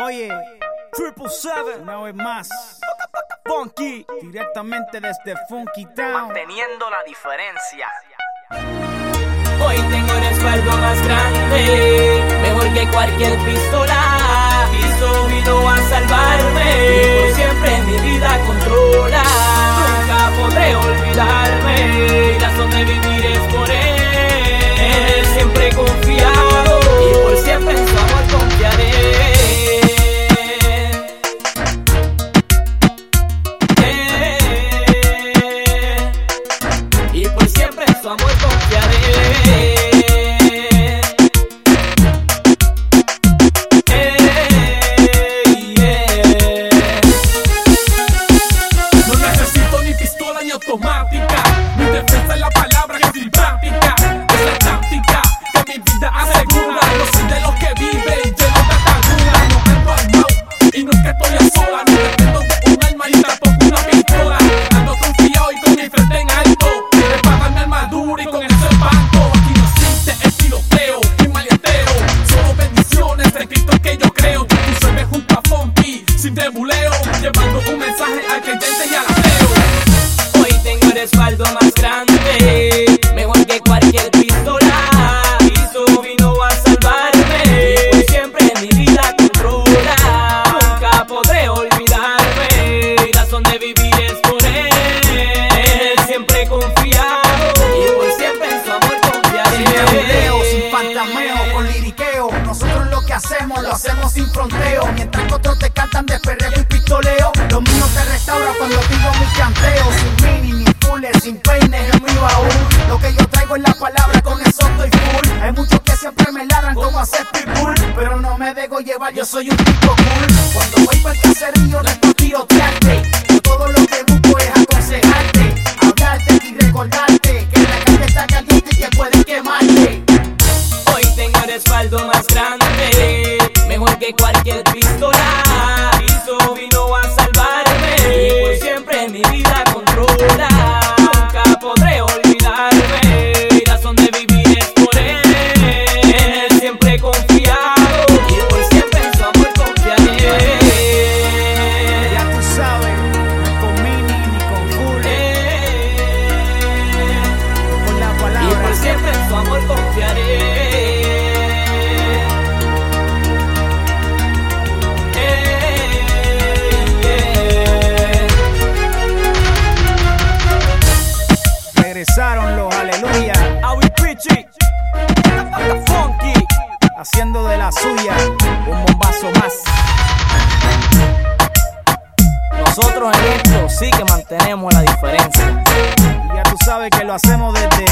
Oye, Triple Seven, una vez más. Funky, directamente desde Funky Town. Manteniendo la diferencia. Hoy tengo el respaldo más grande, mejor que cualquier pistola. Piso vino a salvarme, automática. Mi defensa es la palabra que es práctica. Es la táctica que mi vida asegura. No soy de los que viven lleno de atadura. No ando armado y no es que estoy a sola. No dependo de un arma ni tampoco una pistola. Ando confiado y con mi frente en alto. Preparan mi armadura y con eso espanto. Aquí no existe el tiroteo ni maleanteo. Solo bendiciones en Cristo que yo creo. Tú se junto a Funky sin debuleo. Llevando un mensaje al creyente hacemos, sin fronteo. Mientras que otros te cantan de perreo y pistoleo. Lo mío te restaura cuando digo mi canteo. Sin mini ni fules, sin peines, es mío aún. Lo que yo traigo es la palabra, con eso estoy full. Hay muchos que siempre me ladran como hacer pitbull. Pero no me dejo llevar, yo soy un tipo cool. Cualquier pistola. haciendo de la suya un bombazo más. Nosotros en esto sí que mantenemos la diferencia. Ya tú sabes que lo hacemos desde...